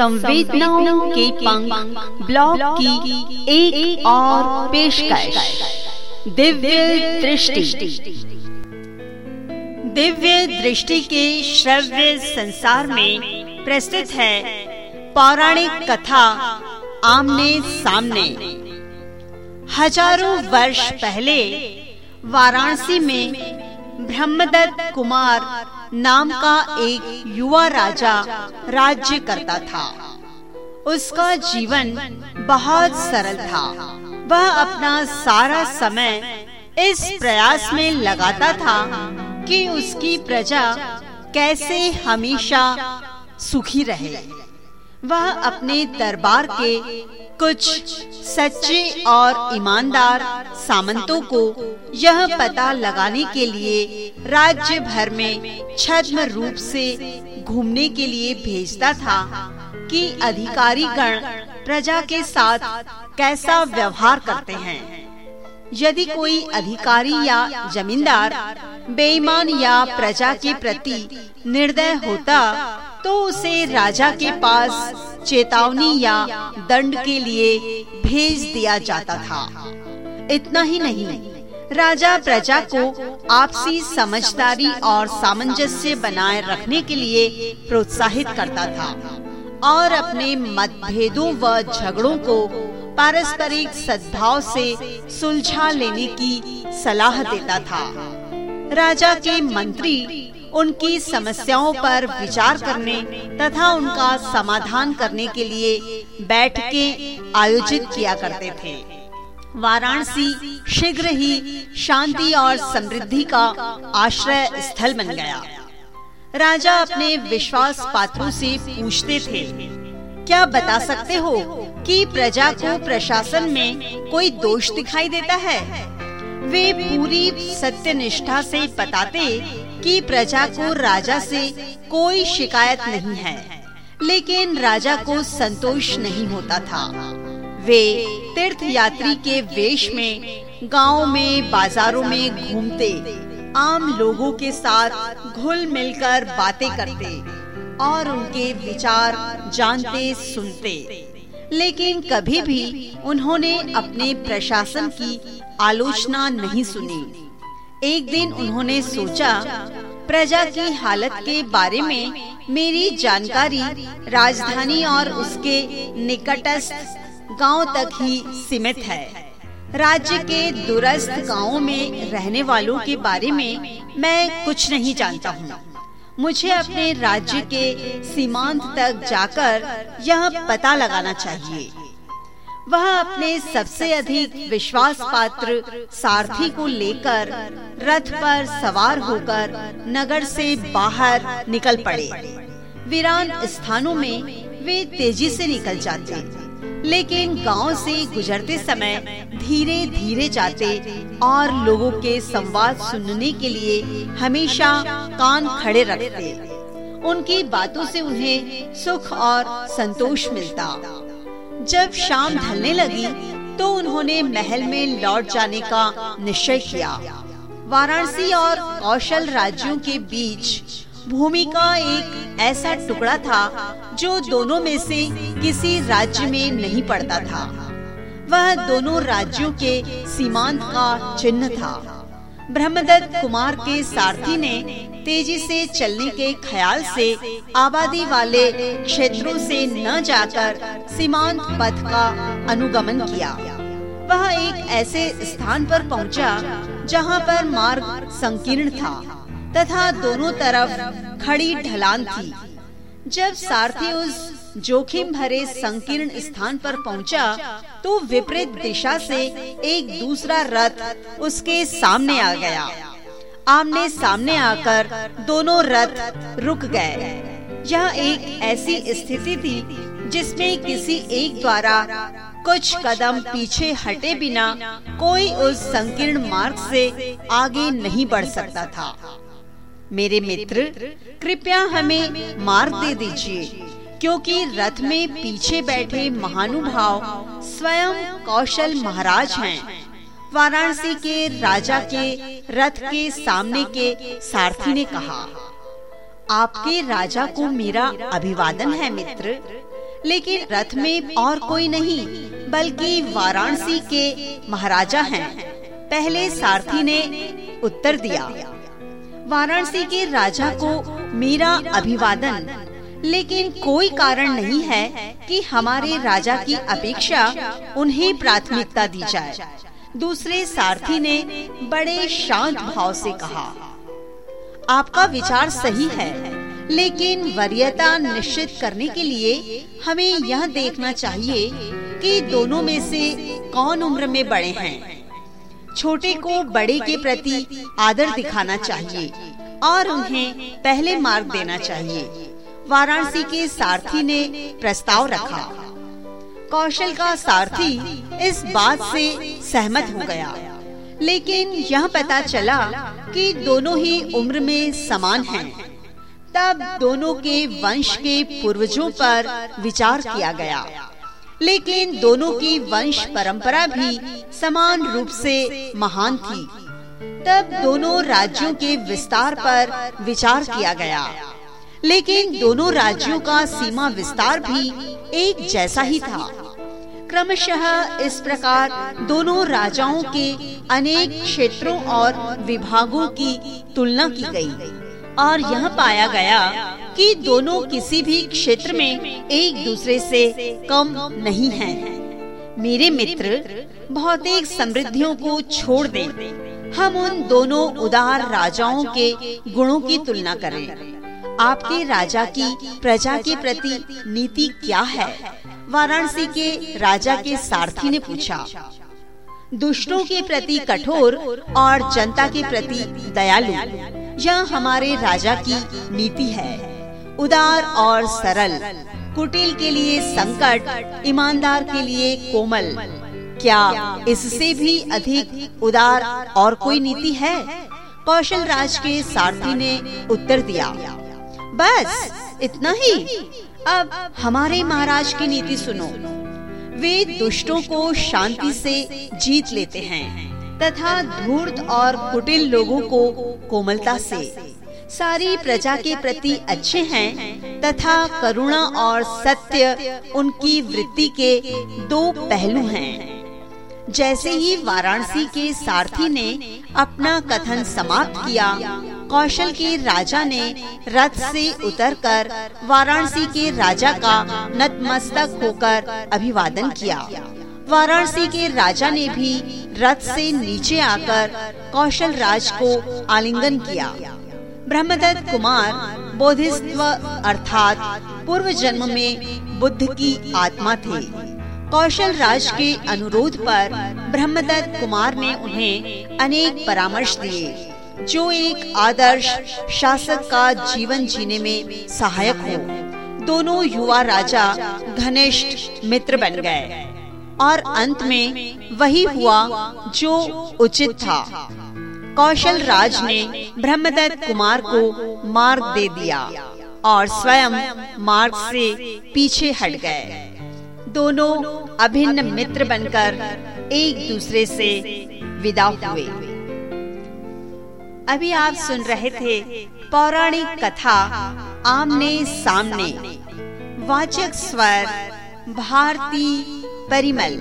संवेदनाओं के पंख ब्लॉग की एक, एक और पेशकश। दिव्य दृष्टि। दिव्य दृष्टि के श्रव्य संसार में प्रस्तुत है पौराणिक कथा आमने सामने। हज़ारों वर्ष पहले वाराणसी में ब्रह्मदत्त कुमार नाम का एक युवा राजा राज्य करता था। उसका जीवन बहुत सरल था। वह अपना सारा समय इस प्रयास में लगाता था कि उसकी प्रजा कैसे हमेशा सुखी रहे। वह अपने दरबार के कुछ सच्चे और ईमानदार सामंतों को यह पता लगाने के लिए राज्य भर में छद्म रूप से घूमने के लिए भेजता था कि अधिकारी गण प्रजा के साथ कैसा व्यवहार करते हैं। यदि कोई अधिकारी या जमींदार बेईमान या प्रजा के प्रति निर्दय होता तो उसे राजा के पास चेतावनी या दंड के लिए भेज दिया जाता था। इतना ही नहीं, राजा प्रजा को आपसी समझदारी और सामंजस्य बनाए रखने के लिए प्रोत्साहित करता था और अपने मतभेदों व झगड़ों को पारस्परिक सद्भाव से सुलझा लेने की सलाह देता था। राजा के मंत्री उनकी समस्याओं पर विचार करने तथा उनका समाधान करने के लिए बैठके आयोजित किया करते थे। वाराणसी शीघ्र ही शांति और समृद्धि का आश्रय स्थल बन गया। राजा अपने विश्वास पात्रों से पूछते थे, क्या बता सकते हो कि प्रजा को प्रशासन में कोई दोष दिखाई देता है? वे पूरी सत्य निष्ठा से बताते कि प्रजा को राजा से कोई शिकायत नहीं है, लेकिन राजा को संतोष नहीं होता था। वे तीर्थ यात्री के वेश में गाँव में, बाजारों में घूमते, आम लोगों के साथ घुल मिलकर बातें करते और उनके विचार जानते, सुनते। लेकिन कभी भी उन्होंने अपने प्रशासन की आलोचना नहीं सुनी। एक दिन उन्होंने सोचा, प्रजा की हालत के बारे में मेरी जानकारी राजधानी और उसके निकटस्थ गाँव तक ही सीमित है। राज्य के दूरस्थ गाँवों में रहने वालों के बारे में मैं कुछ नहीं जानता हूँ। मुझे अपने राज्य के सीमांत तक जाकर यह पता लगाना चाहिए। वह अपने सबसे अधिक विश्वास पात्र सारथी को लेकर रथ पर सवार होकर नगर से बाहर निकल पड़े। वीरान स्थानों में वे तेज़ी से निकल जाते। लेकिन गाँव से गुजरते समय धीरे धीरे जाते और लोगों के संवाद सुनने के लिए हमेशा कान खड़े रखते। उनकी बातों से उन्हें सुख और संतोष मिलता। जब शाम ढलने लगी तो उन्होंने महल में लौट जाने का निश्चय किया। वाराणसी और कौशल राज्यों के बीच भूमि का एक ऐसा टुकड़ा था जो दोनों में से किसी राज्य में नहीं पड़ता था। वह दोनों राज्यों के सीमांत का चिन्ह था। ब्रह्मदत्त कुमार के सारथी ने तेज़ी से चलने के ख्याल से आबादी वाले क्षेत्रों से न जाकर सीमांत पथ का अनुगमन किया। वह एक ऐसे स्थान पर पहुँचा, जहाँ पर मार्ग संकीर्ण था। तथा दोनों तरफ़ खड़ी ढलान थी। जब सारथी उस जोखिम भरे संकीर्ण स्थान पर पहुँचा, तो विपरीत दिशा से एक दूसरा रथ उसके सामने आ गया। आमने सामने आकर दोनों रथ रुक गए। यह एक ऐसी स्थिति थी जिसमें किसी एक द्वारा कुछ कदम पीछे हटे बिना कोई उस संकीर्ण मार्ग से आगे नहीं बढ़ सकता था। मेरे मित्र, कृपया हमें मार्ग दे दीजिए, क्योंकि रथ में पीछे बैठे महानुभाव स्वयं कौशल महाराज हैं वाराणसी के राजा के, रथ के सामने के सारथी ने कहा, आपके राजा को मेरा अभिवादन है मित्र, लेकिन रथ में और कोई नहीं, बल्कि वाराणसी के महाराजा हैं। पहले सारथी ने उत्तर दिया वाराणसी के राजा को मेरा अभिवादन। लेकिन कोई कारण नहीं है कि हमारे राजा की अपेक्षा उन्हें प्राथमिकता दी जाए। दूसरे सारथी ने बड़े शांत भाव से कहा, आपका विचार सही है, लेकिन वरीयता निश्चित करने के लिए हमें यह देखना चाहिए कि दोनों में से कौन उम्र में बड़े हैं। छोटे को बड़े के प्रति आदर दिखाना चाहिए और उन्हें पहले मार्ग देना चाहिए। वाराणसी के सारथी ने प्रस्ताव रखा। कौशल का सारथी इस बात से सहमत हो गया। लेकिन यह पता चला कि दोनों ही उम्र में समान हैं। तब दोनों के वंश के पूर्वजों पर विचार किया गया। लेकिन दोनों की वंश परंपरा भी समान रूप से महान थी। तब दोनों राज्यों के विस्तार पर विचार किया गया। लेकिन दोनों राज्यों का सीमा विस्तार भी एक जैसा ही था। क्रमशः इस प्रकार दोनों राजाओं के अनेक क्षेत्रों और विभागों की तुलना की गई। और यह पाया गया कि दोनों किसी भी क्षेत्र में एक दूसरे से कम नहीं हैं। मेरे मित्र भौतिक समृद्धियों को छोड़ दें। हम उन दोनों उदार राजाओं के गुणों की तुलना करें आपके राजा की प्रजा के प्रति नीति क्या है वाराणसी के राजा के सारथी ने पूछा दुष्टों के प्रति कठोर और जनता के प्रति दयालु, यह हमारे राजा की नीति है उदार और सरल। कुटिल के लिए संकट, ईमानदार के लिए कोमल। क्या इससे भी अधिक उदार और कोई नीति है? कौशल राज के सारथी ने उत्तर दिया। बस, इतना ही। अब हमारे महाराज की नीति सुनो। वे दुष्टों को शांति से जीत लेते हैं तथा धूर्त और कुटिल लोगों को कोमलता से। सारी प्रजा के प्रति अच्छे हैं, तथा करुणा और सत्य उनकी वृत्ति के दो पहलू हैं। जैसे ही वाराणसी के सारथी ने अपना कथन समाप्त किया, कौशल के राजा ने रथ से उतरकर वाराणसी के राजा का नतमस्तक होकर अभिवादन किया। वाराणसी के राजा ने भी रथ से नीचे आकर कौशल राज को आलिंगन किया। ब्रह्मदत्त कुमार बोधिस्व अर्थात पूर्व जन्म में बुद्ध की आत्मा थे। कौशल राज के अनुरोध पर ब्रह्मदत्त कुमार ने उन्हें अनेक परामर्श दिए, जो एक आदर्श शासक का जीवन जीने में सहायक हो। दोनों युवा राजा घनिष्ठ मित्र बन गए, और अंत में वही हुआ जो उचित था। कौशल राज ने ब्रह्मदत्त कुमार को मार्ग दे दिया और स्वयं मार्ग से पीछे हट गए। दोनों अभिन्न मित्र बनकर एक दूसरे से विदा हुए। अभी आप सुन रहे थे पौराणिक कथा आमने सामने। वाचक स्वर भारती परिमल।